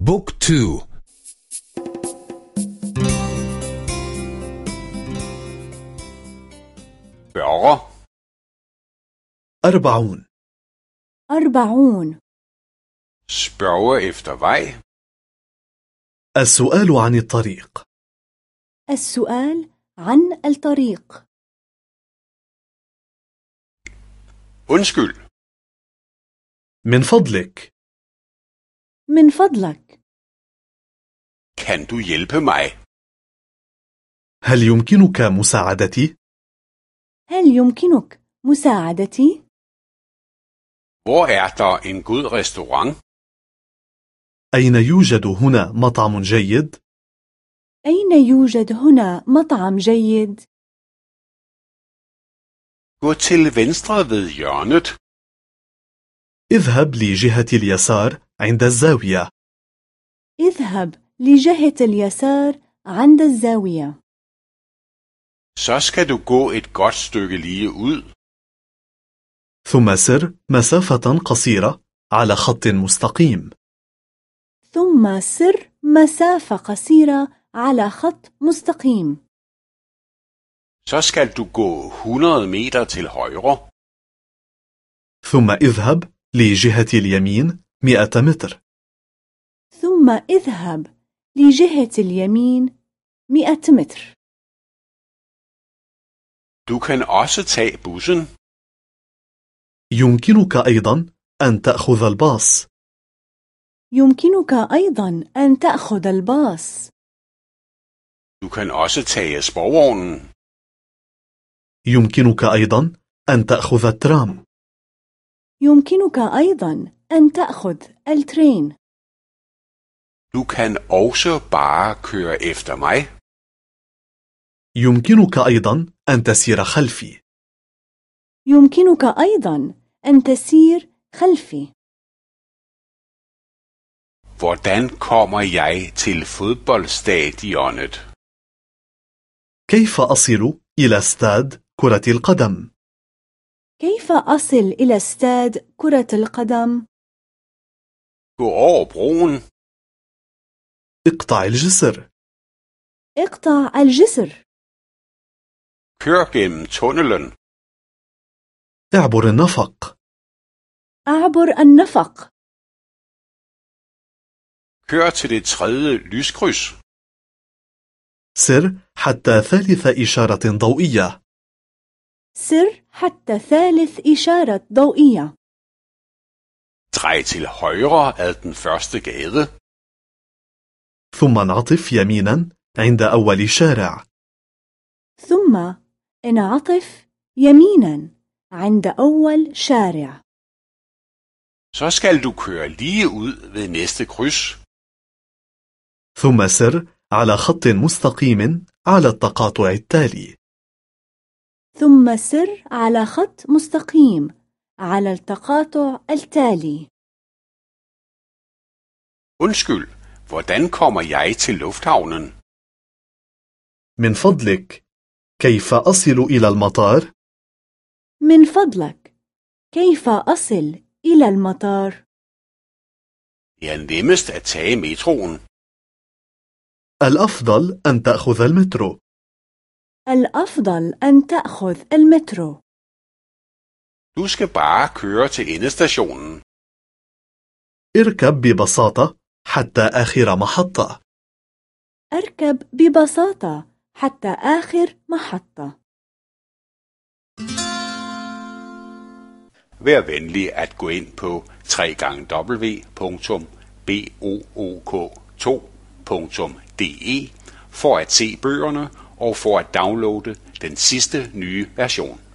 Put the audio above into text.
بوك تو. أربعون أربعون efter vej. السؤال عن الطريق السؤال عن الطريق Undskyld. من فضلك من فضلك Kan du hjælpe mig? هل يمكنك مساعدتي؟ هل يمكنك مساعدتي؟ Hvor er der en god restaurant? أين يوجد هنا مطعم جيد؟ أين يوجد هنا مطعم جيد؟ Gå til venstre ved hjørnet. اذهب لجهة اليسار عند الزاوية اذهب لجهة اليسار عند الزاوية Så skal du gå et godt stykke lige ud. ثم سر مسافة قصيرة على خط مستقيم ثم سر مسافة قصيرة على خط مستقيم Så skal du gå 100 meter til højre. ثم اذهب لجهة اليمين 100 متر. ثم اذهب لجهة اليمين 100 متر. Du kan også tage bussen. يمكنك أيضا أن تأخذ الباص. يمكنك أيضا أن تأخذ الباص. Du kan også tage sporvognen. يمكنك أيضا أن تأخذ الترام. يمكنك أيضا أن تأخذ الترين Du kan også bare køre efter mig. يمكنك أيضا أن تسير خلفي يمكنك أيضا أن تسير خلفي Hvordan kommer jeg til fodboldstadionet? كيف أصل إلى استاد كرة القدم؟ كيف أصل إلى استاد كرة القدم؟ Gå over broen. اقطع الجسر اقطع الجسر Kør gennem tunnelen. اعبر النفق أعبر النفق Kør til det tredje lyskryds. سر حتى ثالث إشارة ضوئية سر حتى ثالث إشارة ضوئية Drej til højre ad den første gade. ثم انعطف يمينا عند أول شارع ثم انعطف يمينا عند أول شارع Så skal du køre lige ud ved næste kryds. ثم سر على خط مستقيم على التقاطع التالي ثم سر على خط مستقيم على التقاطع التالي Undskyld, hvordan kommer jeg til lufthavnen? من فضلك كيف أصل إلى المطار؟ من فضلك كيف أصل إلى المطار؟ Det er nemmest at tage metroen. الأفضل أن تأخذ المترو الأفضل أن تأخذ المترو Du skal bare køre til endestationen. اركب ببساطة حتى آخر محطة أركب ببساطة حتى آخر محطة Vær venlig at gå ind på www.book2.de for at se bøgerne og for at downloade den sidste nye version.